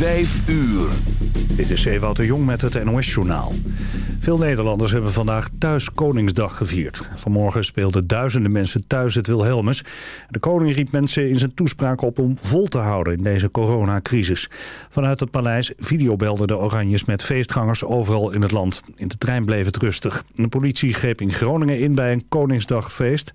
Vijf uur. Dit is Ewout de Jong met het NOS-journaal. Veel Nederlanders hebben vandaag thuis Koningsdag gevierd. Vanmorgen speelden duizenden mensen thuis het Wilhelmus. De koning riep mensen in zijn toespraak op om vol te houden in deze coronacrisis. Vanuit het paleis videobelden de Oranjes met feestgangers overal in het land. In de trein bleef het rustig. De politie greep in Groningen in bij een Koningsdagfeest.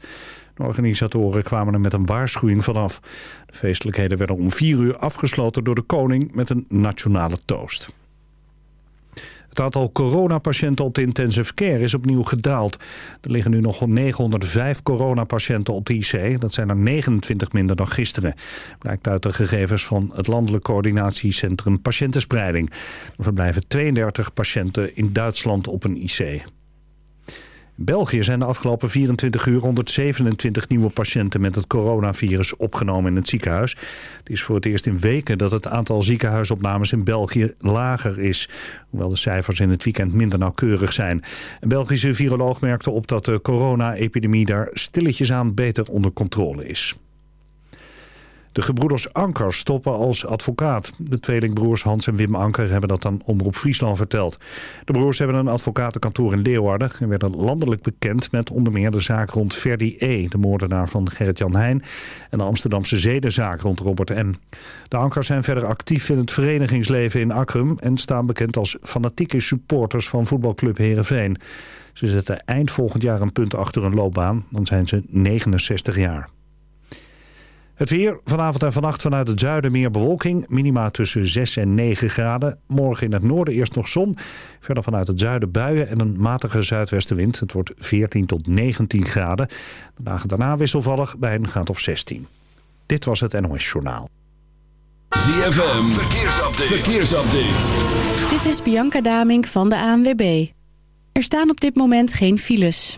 De organisatoren kwamen er met een waarschuwing vanaf. De feestelijkheden werden om vier uur afgesloten door de koning met een nationale toast. Het aantal coronapatiënten op de intensive care is opnieuw gedaald. Er liggen nu nog 905 coronapatiënten op de IC. Dat zijn er 29 minder dan gisteren. Blijkt uit de gegevens van het Landelijk Coördinatiecentrum Patiëntenspreiding. Er verblijven 32 patiënten in Duitsland op een IC. In België zijn de afgelopen 24 uur 127 nieuwe patiënten met het coronavirus opgenomen in het ziekenhuis. Het is voor het eerst in weken dat het aantal ziekenhuisopnames in België lager is. Hoewel de cijfers in het weekend minder nauwkeurig zijn. Een Belgische viroloog merkte op dat de corona-epidemie daar stilletjes aan beter onder controle is. De gebroeders Anker stoppen als advocaat. De tweelingbroers Hans en Wim Anker hebben dat aan Omroep Friesland verteld. De broers hebben een advocatenkantoor in Leeuwarden... en werden landelijk bekend met onder meer de zaak rond Ferdi E... de moordenaar van Gerrit-Jan Heijn... en de Amsterdamse zedenzaak rond Robert M. De Ankers zijn verder actief in het verenigingsleven in Akrum... en staan bekend als fanatieke supporters van voetbalclub Heerenveen. Ze zetten eind volgend jaar een punt achter hun loopbaan. Dan zijn ze 69 jaar. Het weer, vanavond en vannacht vanuit het zuiden meer bewolking. Minima tussen 6 en 9 graden. Morgen in het noorden eerst nog zon. Verder vanuit het zuiden buien en een matige zuidwestenwind. Het wordt 14 tot 19 graden. De dagen daarna wisselvallig bij een graad of 16. Dit was het NOS Journaal. ZFM, verkeersupdate. verkeersupdate. Dit is Bianca Damink van de ANWB. Er staan op dit moment geen files.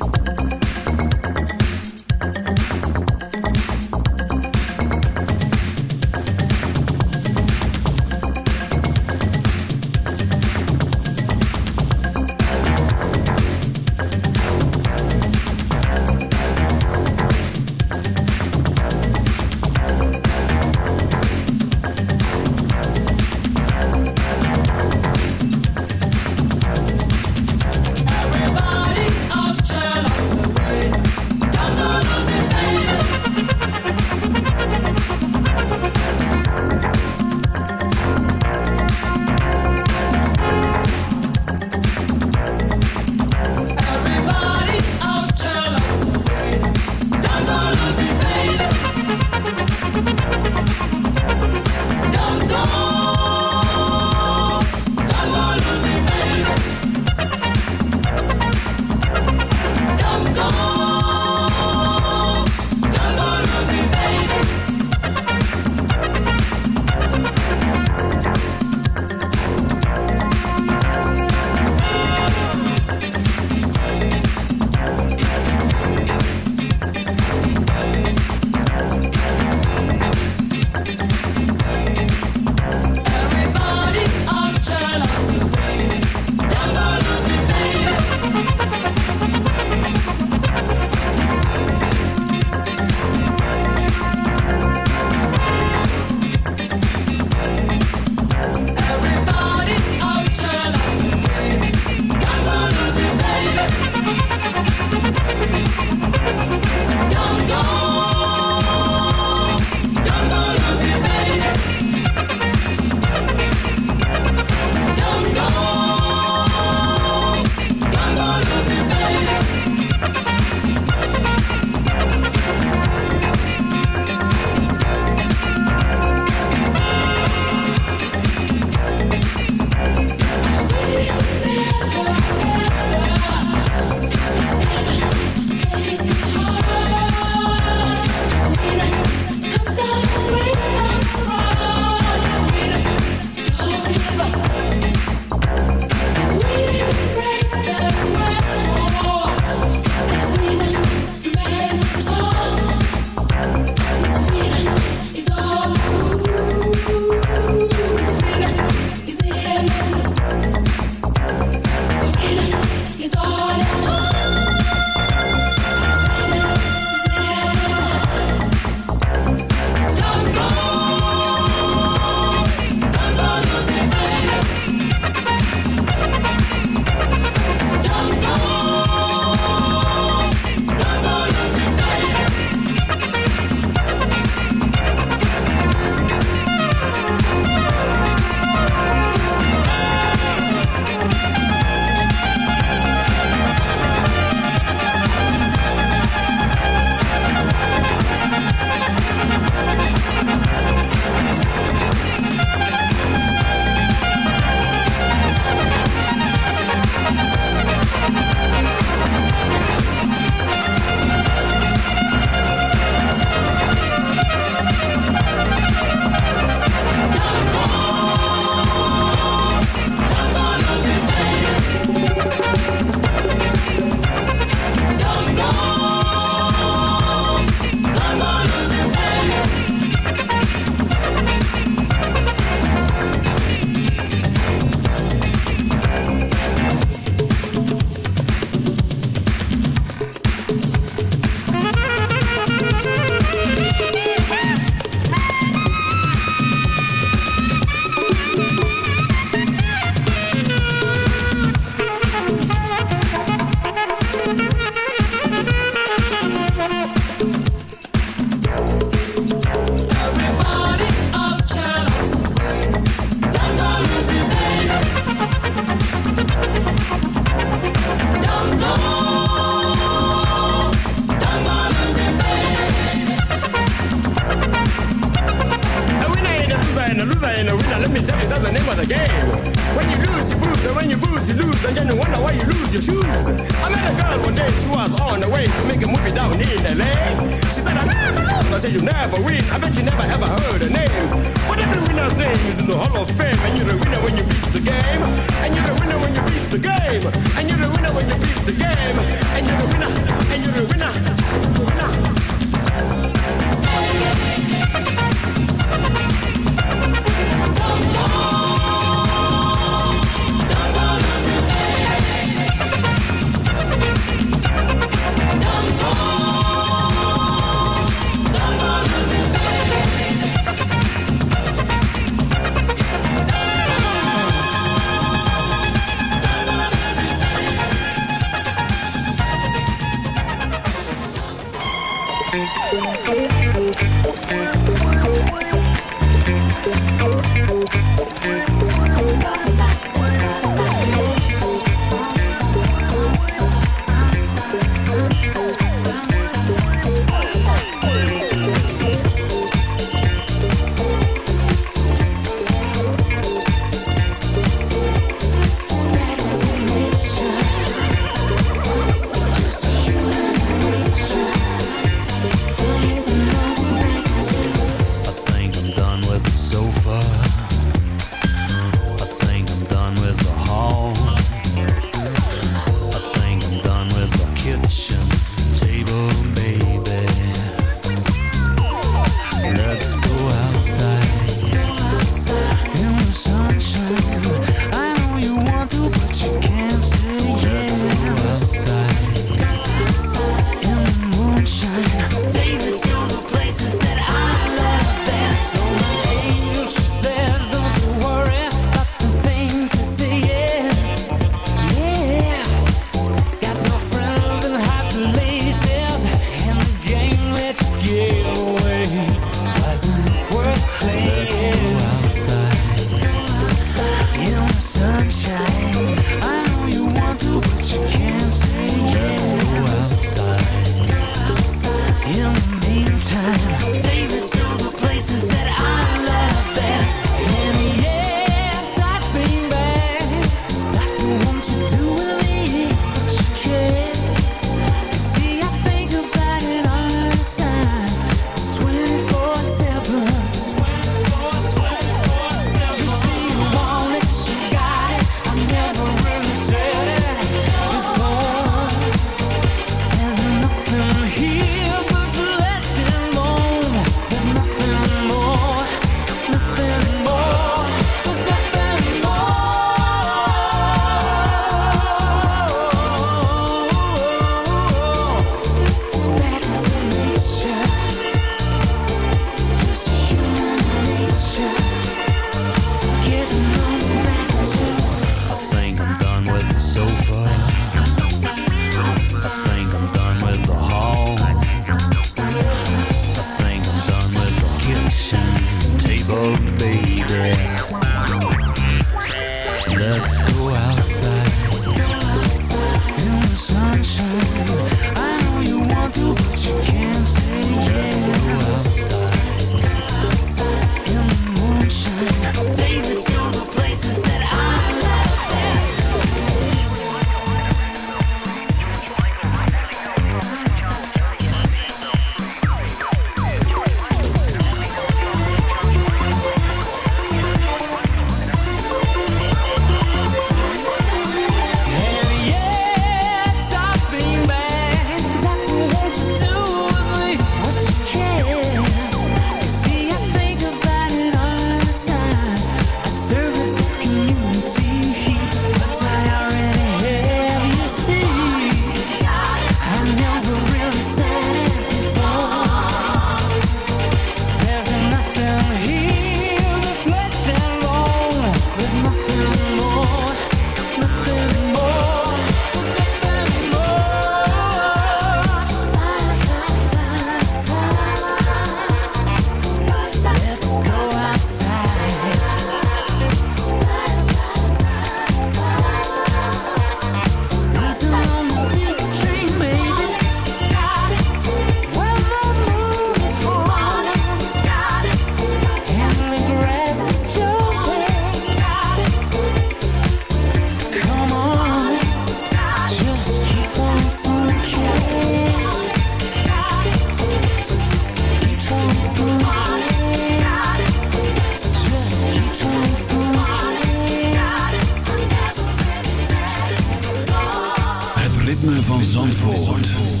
van Zandvoort.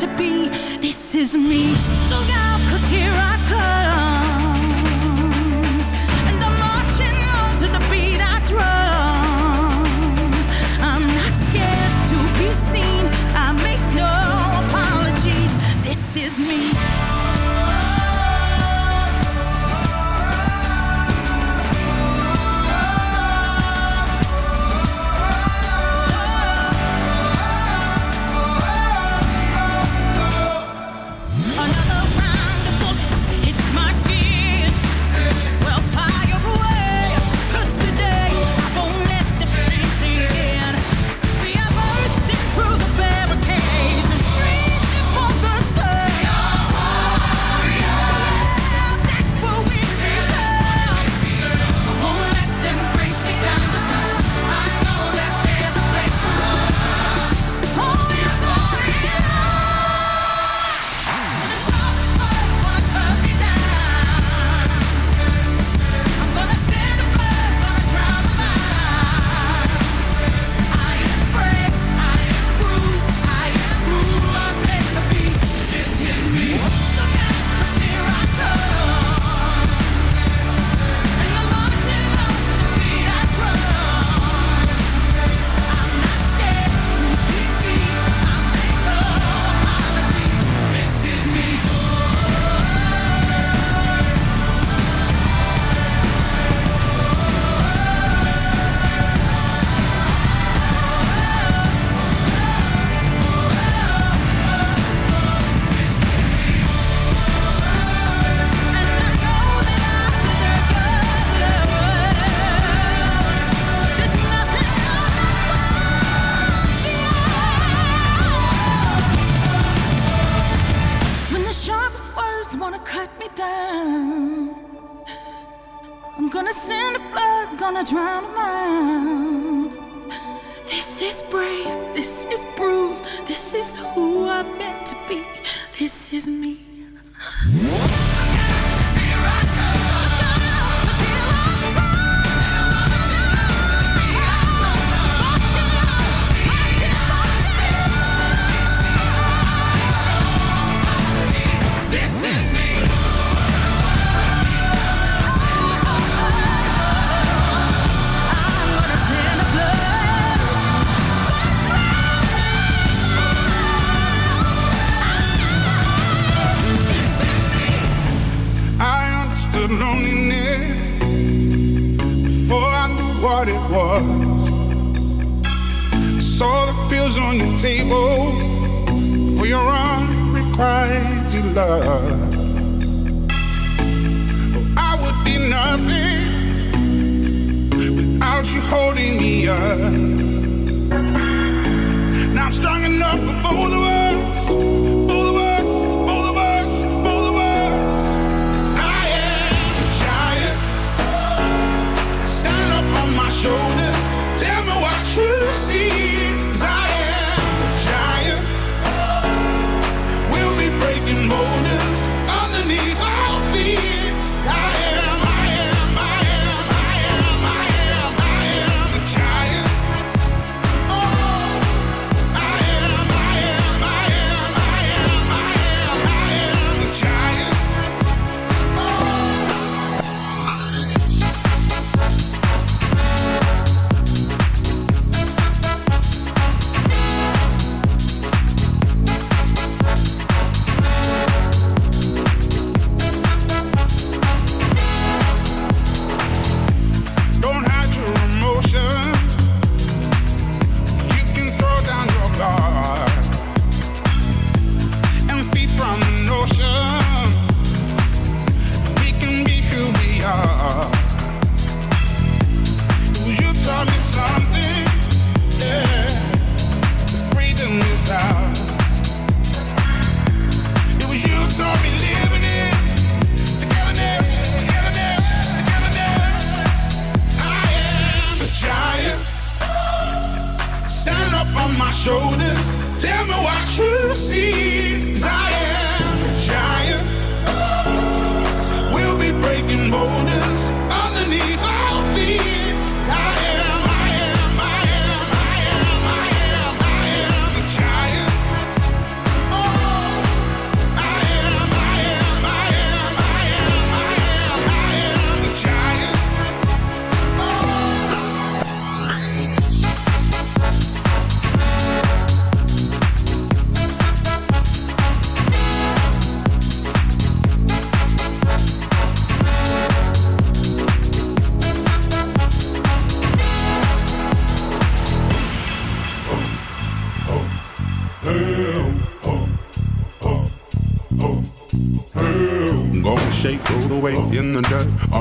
to be. This is me.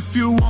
if you want.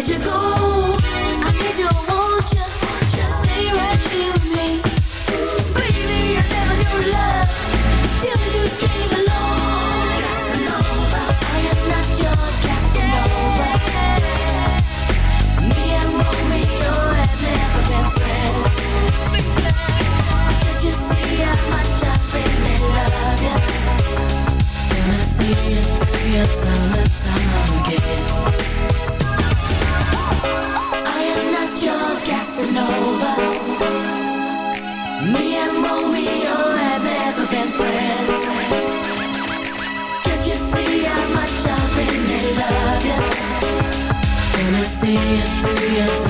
let you go time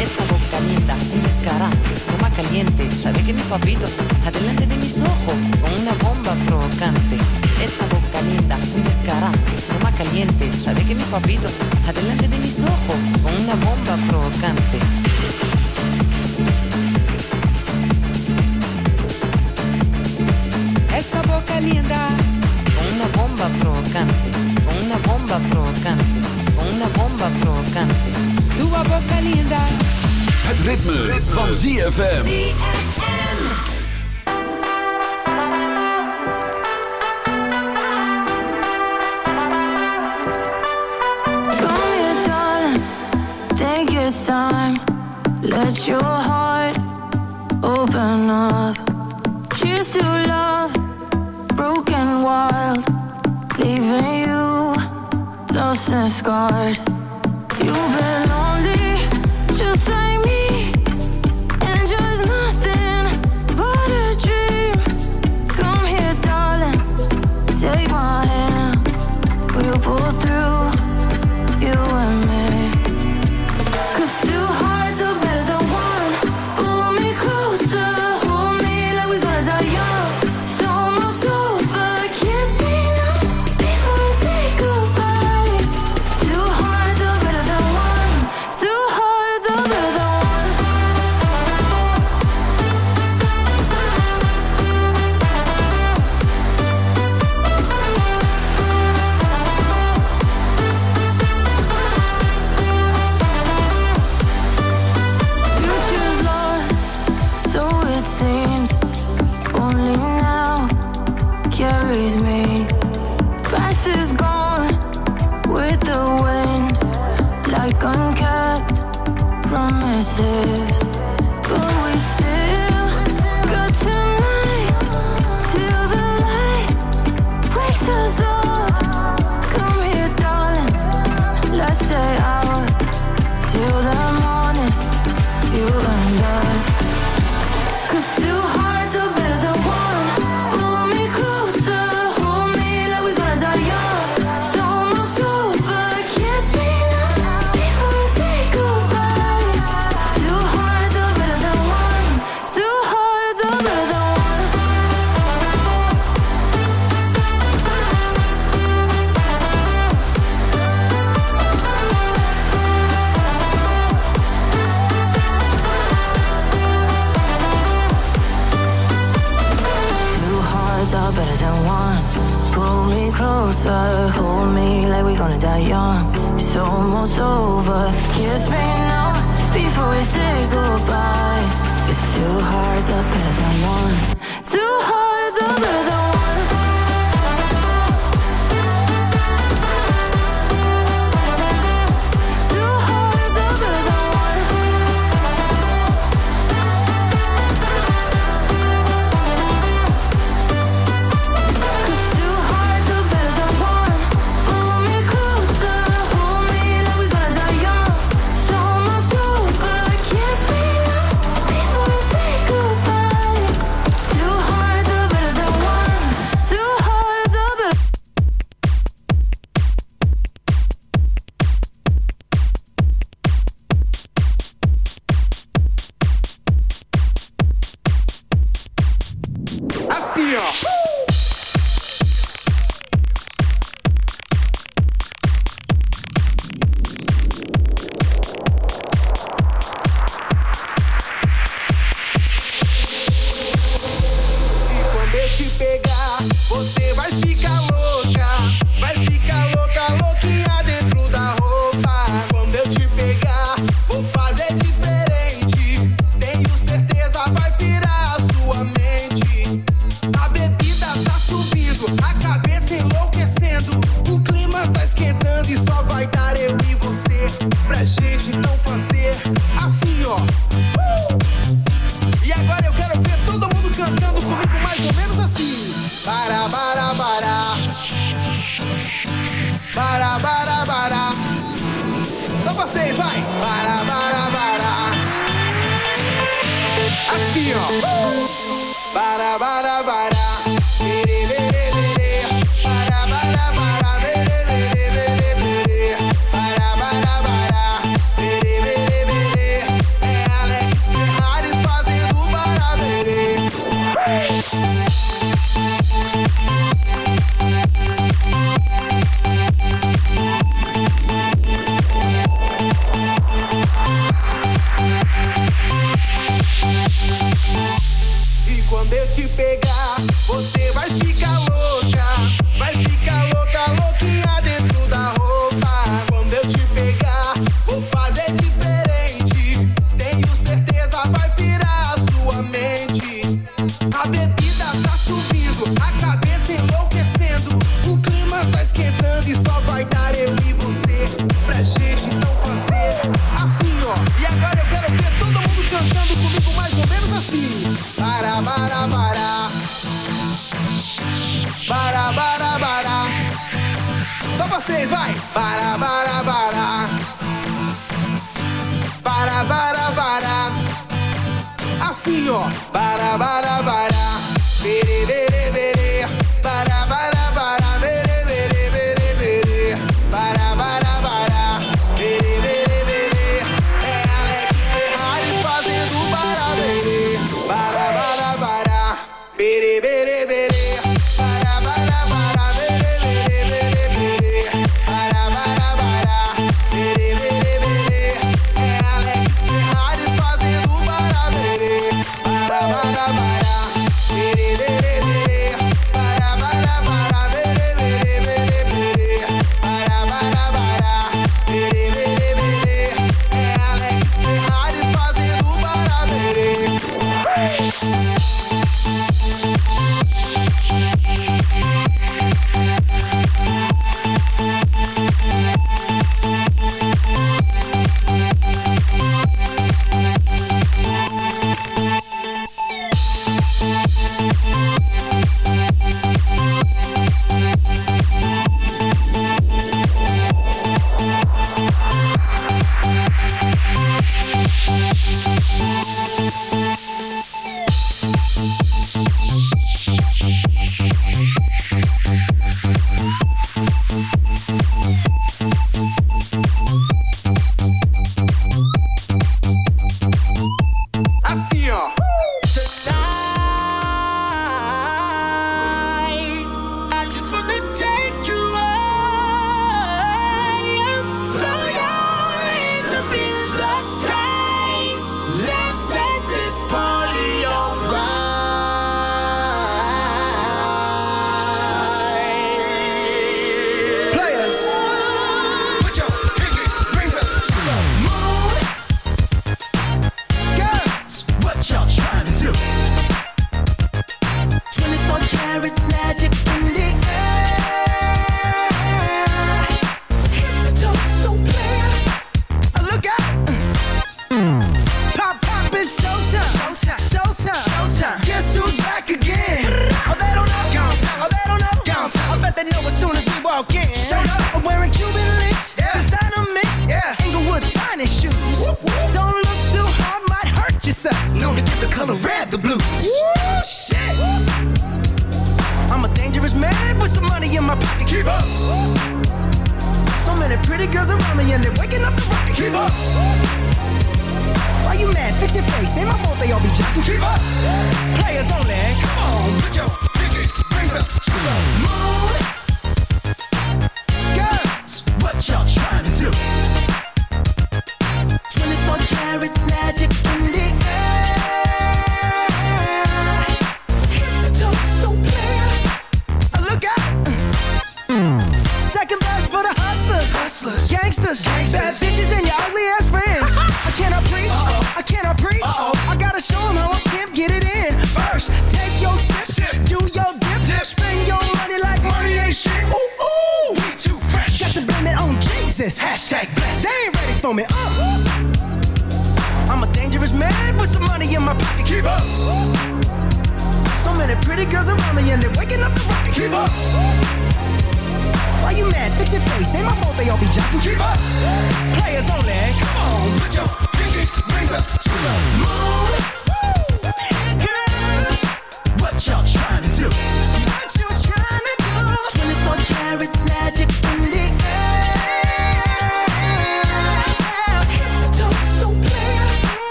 Esa boca linda, un descarado, toma caliente. Sabe que mi papito, adelante de mis ojos, con una bomba provocante. Esa boca linda, un descarado, toma caliente. Sabe que mi papito, adelante de mis ojos, con una bomba provocante. Essa boca linda, Con una bomba provocante, con una bomba provocante, con una bomba provocante. Tua boca linda. Het ritme, van ZFM. Come here, darling. Take your time. Let your heart open up. Cheers to love, broken wild, leaving you lost and scarred.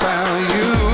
found you.